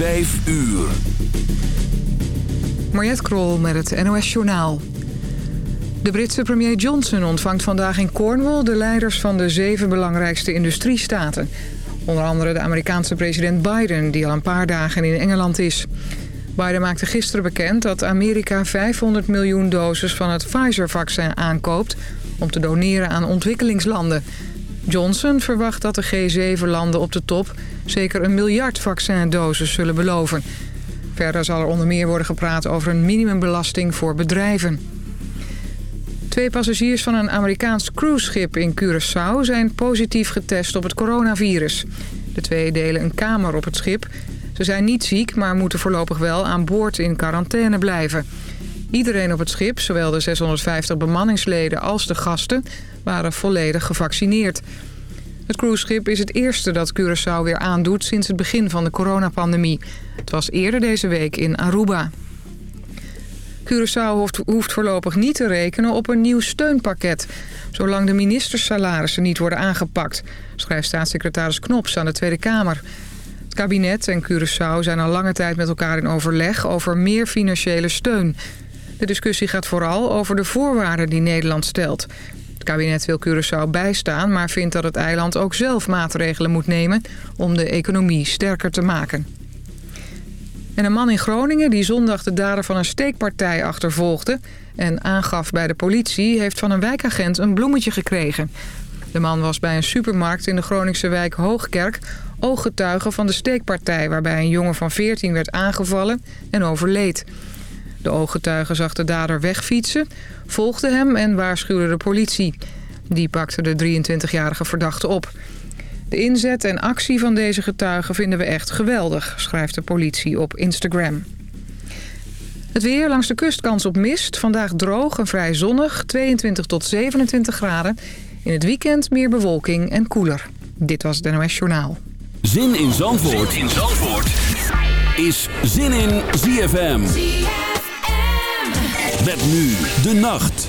5 uur. Mariette Krol met het NOS Journaal. De Britse premier Johnson ontvangt vandaag in Cornwall... de leiders van de zeven belangrijkste industriestaten. Onder andere de Amerikaanse president Biden... die al een paar dagen in Engeland is. Biden maakte gisteren bekend dat Amerika 500 miljoen doses... van het Pfizer-vaccin aankoopt om te doneren aan ontwikkelingslanden... Johnson verwacht dat de G7-landen op de top zeker een miljard vaccindoses zullen beloven. Verder zal er onder meer worden gepraat over een minimumbelasting voor bedrijven. Twee passagiers van een Amerikaans cruiseschip in Curaçao zijn positief getest op het coronavirus. De twee delen een kamer op het schip. Ze zijn niet ziek, maar moeten voorlopig wel aan boord in quarantaine blijven. Iedereen op het schip, zowel de 650 bemanningsleden als de gasten, waren volledig gevaccineerd. Het cruiseschip is het eerste dat Curaçao weer aandoet sinds het begin van de coronapandemie. Het was eerder deze week in Aruba. Curaçao hoeft, voorlopig niet te rekenen op een nieuw steunpakket... zolang de ministersalarissen niet worden aangepakt... schrijft staatssecretaris Knops aan de Tweede Kamer. Het kabinet en Curaçao zijn al lange tijd met elkaar in overleg... over meer financiële steun. De discussie gaat vooral over de voorwaarden die Nederland stelt. Het kabinet wil Curaçao bijstaan, maar vindt dat het eiland ook zelf maatregelen moet nemen om de economie sterker te maken. En een man in Groningen die zondag de dader van een steekpartij achtervolgde... en aangaf bij de politie, heeft van een wijkagent een bloemetje gekregen. De man was bij een supermarkt in de Groningse wijk Hoogkerk... ooggetuige van de steekpartij waarbij een jongen van 14 werd aangevallen en overleed. De ooggetuige zag de dader wegfietsen, volgde hem en waarschuwde de politie. Die pakte de 23-jarige verdachte op. De inzet en actie van deze getuigen vinden we echt geweldig, schrijft de politie op Instagram. Het weer langs de kust kans op mist. Vandaag droog en vrij zonnig, 22 tot 27 graden. In het weekend meer bewolking en koeler. Dit was het NOS Journaal. Zin in Zandvoort, zin in Zandvoort. is Zin in ZFM. Met nu de nacht.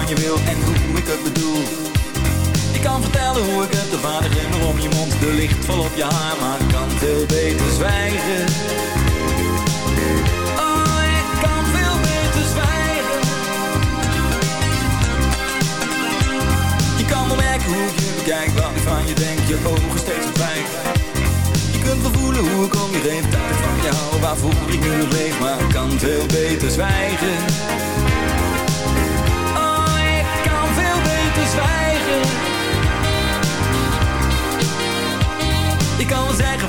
Je wil en hoe ik het bedoel. Je kan vertellen hoe ik het, de vader glimmer om je mond De licht vol op je haar, maar ik kan veel beter zwijgen. Oh, ik kan veel beter zwijgen. Je kan wel merken hoe ik je bekijk, wat ik van je denk Je ogen steeds verdwijgen Je kunt wel voelen hoe ik om je heen tijd van jou Waarvoor ik nu leef, maar ik kan veel beter zwijgen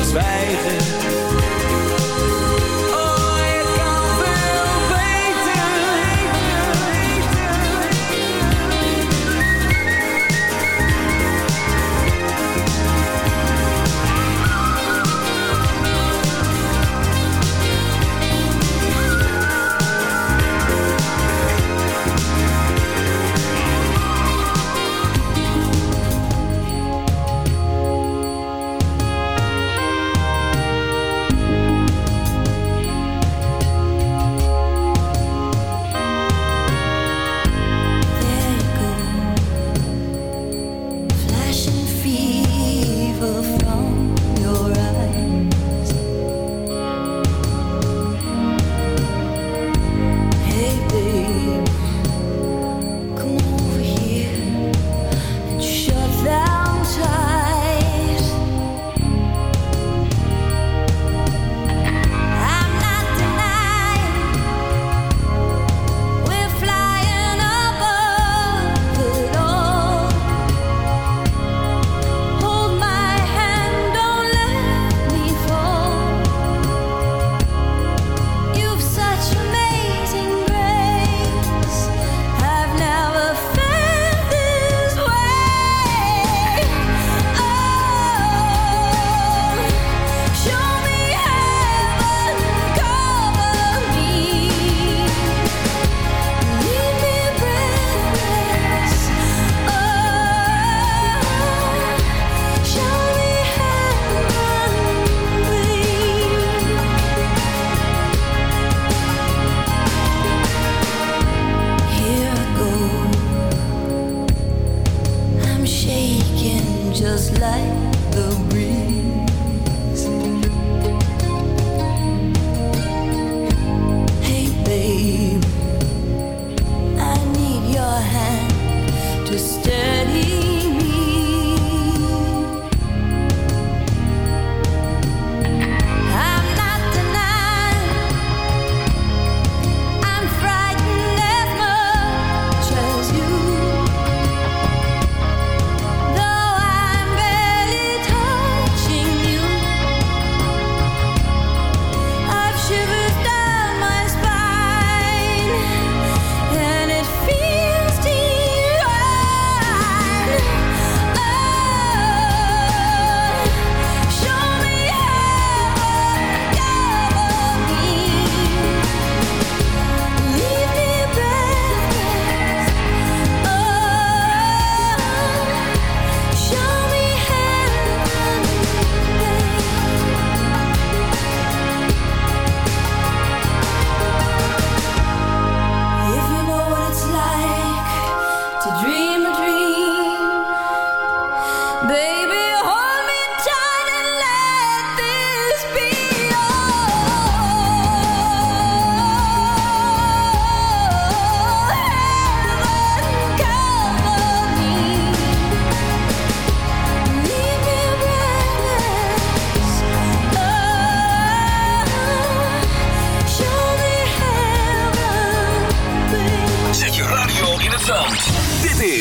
zwijgen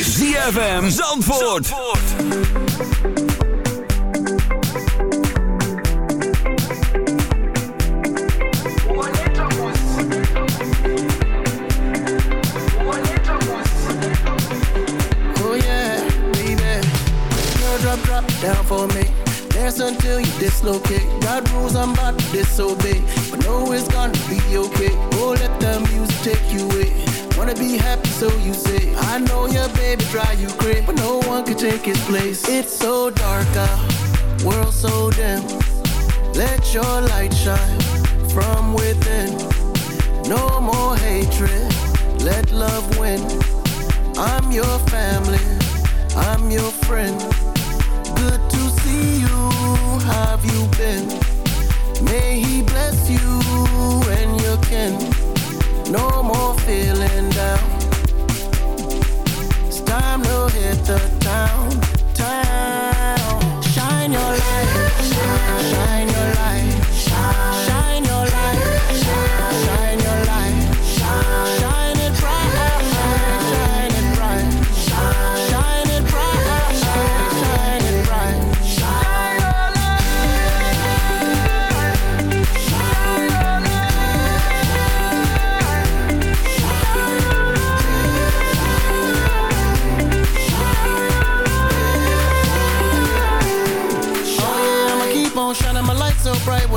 is ZFM Zandvoort. Oh, Zandvoort. down for me. Dance until you dislocate. God rules, I'm about to disobey. But know it's gonna be okay. Oh, let the music take you away Wanna be happy, so you say. I know your baby drive you crazy, but no one can take his place. It's so dark out, world so dim. Let your light shine from within. No more hatred, let love win. I'm your family, I'm your friend. Good to see you, have you been? May he bless you and your kin. No more feeling down. It's time to hit the town.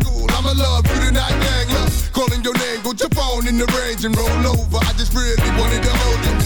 It's. I'ma love you tonight, gang. Love calling your name, go jump phone in the range and roll over. I just really wanted to hold you.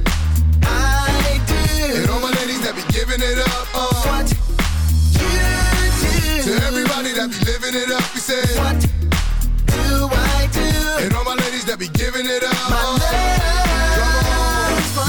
I? And all my ladies that be giving it up, uh. What you do? To everybody that be living it up, we say. What do I do? And all my ladies that be giving it up, My uh.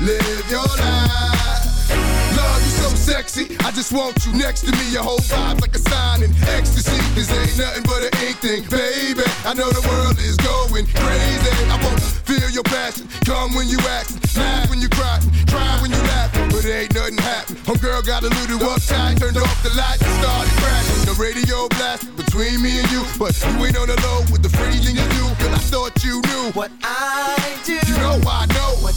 Live your life. Love you so sexy. I just want you next to me. Your whole vibe's like a sign in ecstasy. This ain't nothing but an ink thing, baby. I know the world is going crazy. I wanna feel your passion. Come when you act, laugh when you cry, cry when you laugh. But it ain't nothing happen. Homegirl got a little uptight, turned off the lights and started crashing. The radio blasted between me and you, but you ain't on the low with the freezing you do. Cause I thought you knew. What I do. You know I know. What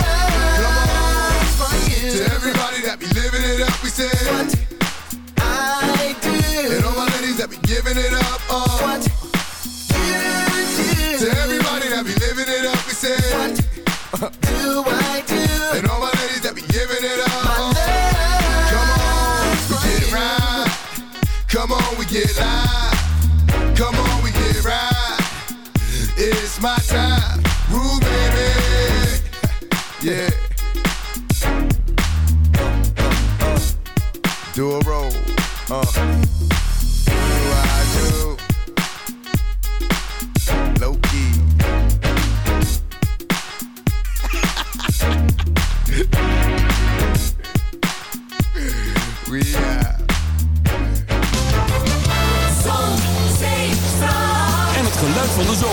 That be giving it up, uh. What To everybody that be living it up, we say. What do I do? And all my ladies that be giving it up, uh. Come on, we get you. right. Come on, we get live. Come on, we get right. It's my time, Rue baby. yeah. Do a roll, uh.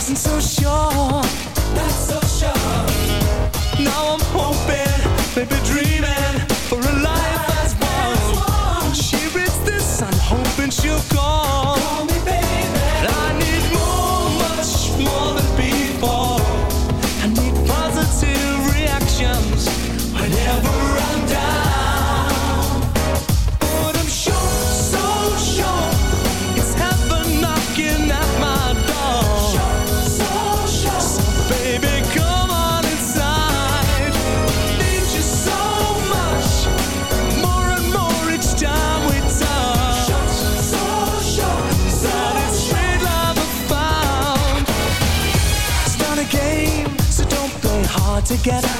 Wasn't so sure. Not so sure. I'd together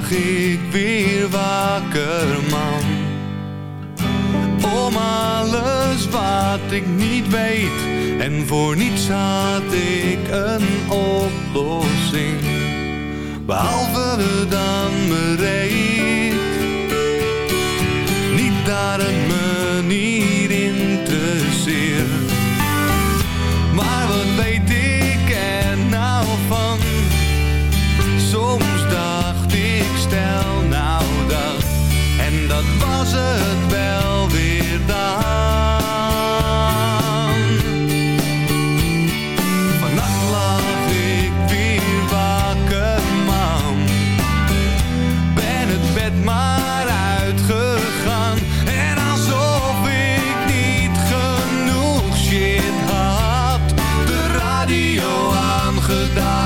Lag ik weer wakker, man. Om alles wat ik niet weet. En voor niets had ik een oplossing. Behalve dan bereid. Stel nou dat. En dat was het wel weer dan. Vannacht lag ik weer wakker man. Ben het bed maar uitgegaan. En alsof ik niet genoeg shit had. De radio aangedaan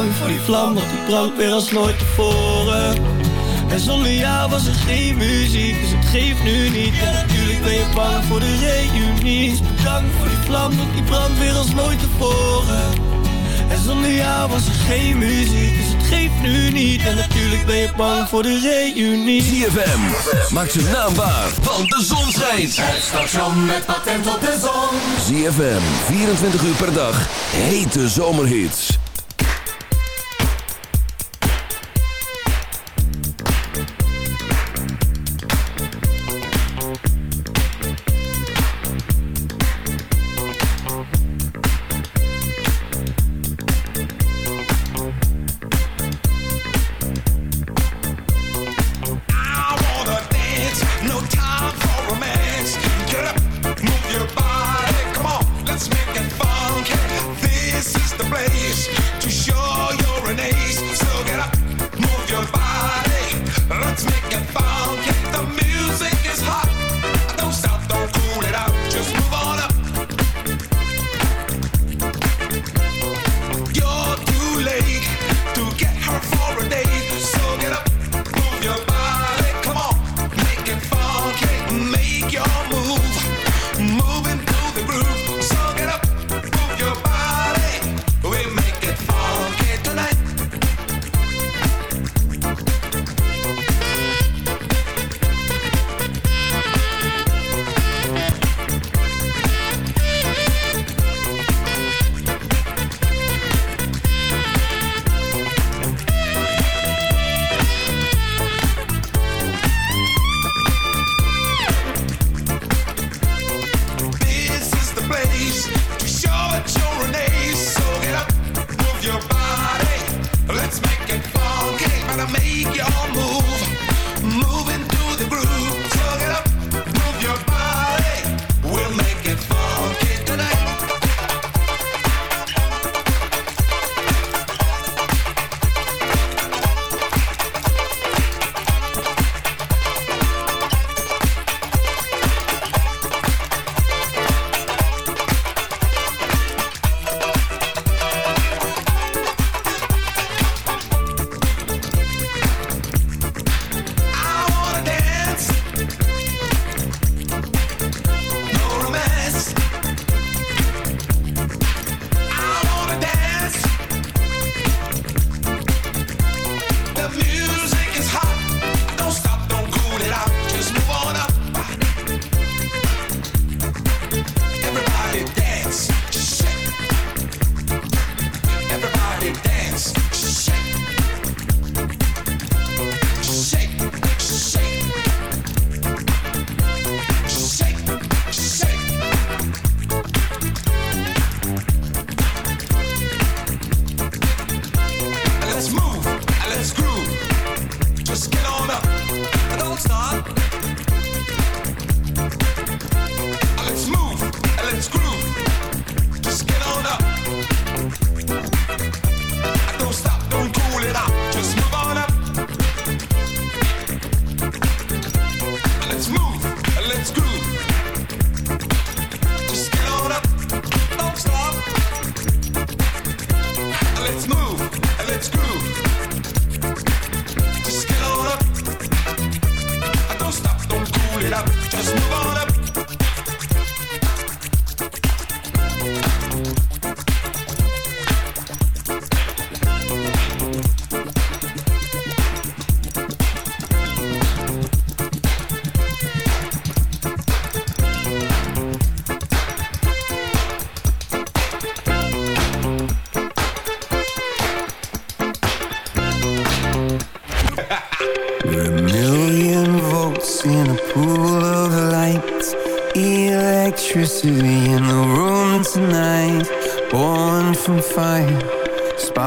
Dank voor die vlam, want die brandt weer als nooit tevoren. En zonder jou was er geen muziek, dus het geeft nu niet. En natuurlijk ben je bang voor de reunie Bedankt voor die vlam, want die brandt weer als nooit tevoren. En zonder jou was er geen muziek, dus het geeft nu niet. En natuurlijk ben je bang voor de reunie ZFM, maak ze naambaar, want de zon schijnt. Het station met patent op de zon. ZFM, 24 uur per dag, hete zomerhits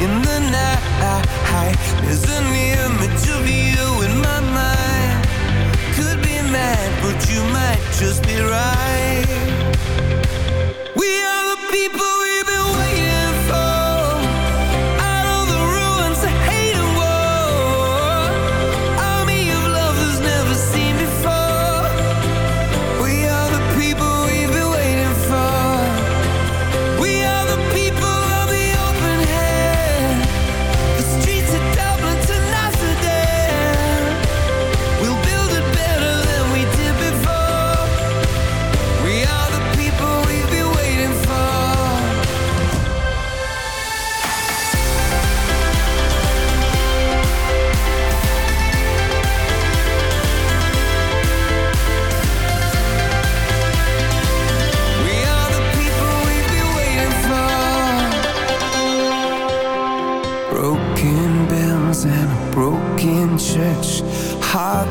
in the night. There's in my mind. Could be mad, but you might just be right.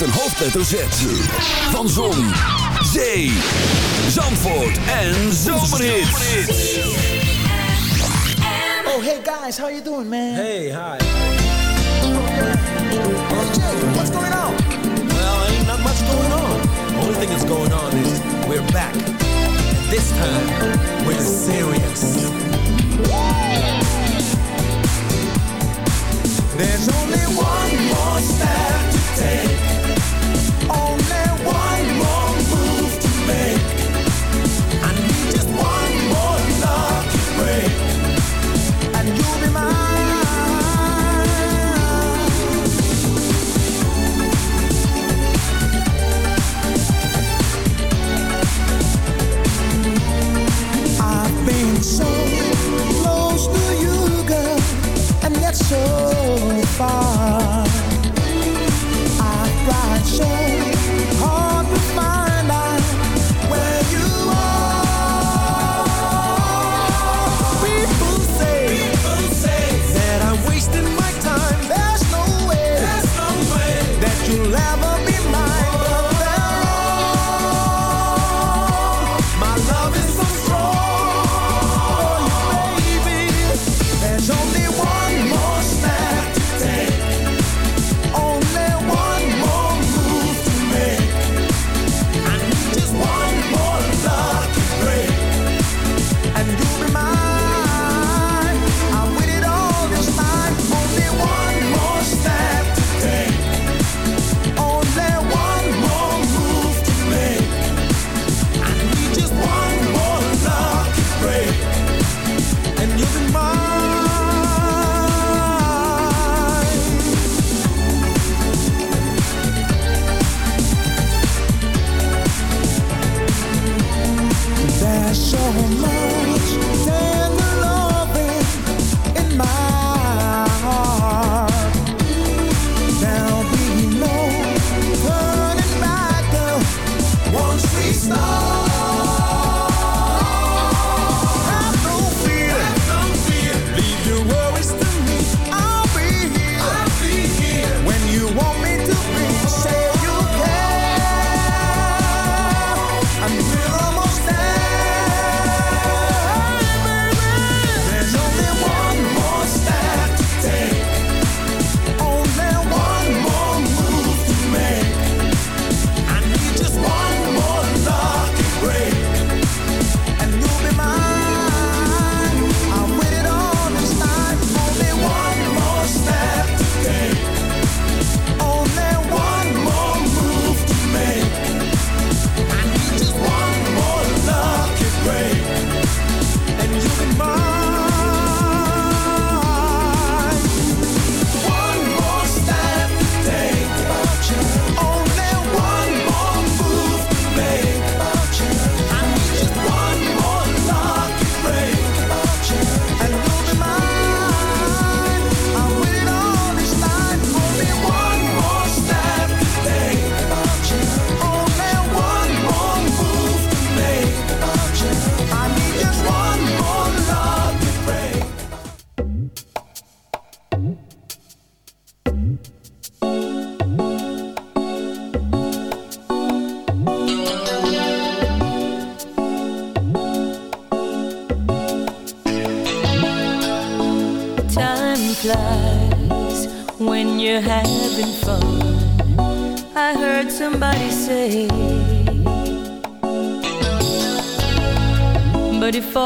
Met een hoofdletter Z. Van Zon, Zee, Zandvoort en Zomerhits. Oh, hey guys, how you doing, man? Hey, hi. Hey, Jay, what's going on? Well, ain't not much going on. The only thing that's going on is we're back. And this time, we're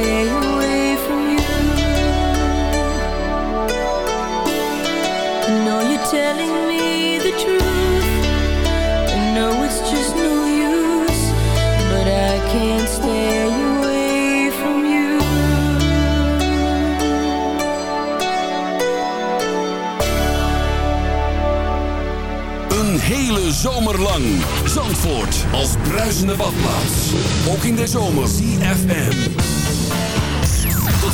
stay away from you. Know you're telling me the truth. I know it's just no use, but I can't stay away from you. Een hele zomer lang. Zandvoort als bruisende badplaats. Ook in de zomer. CFM.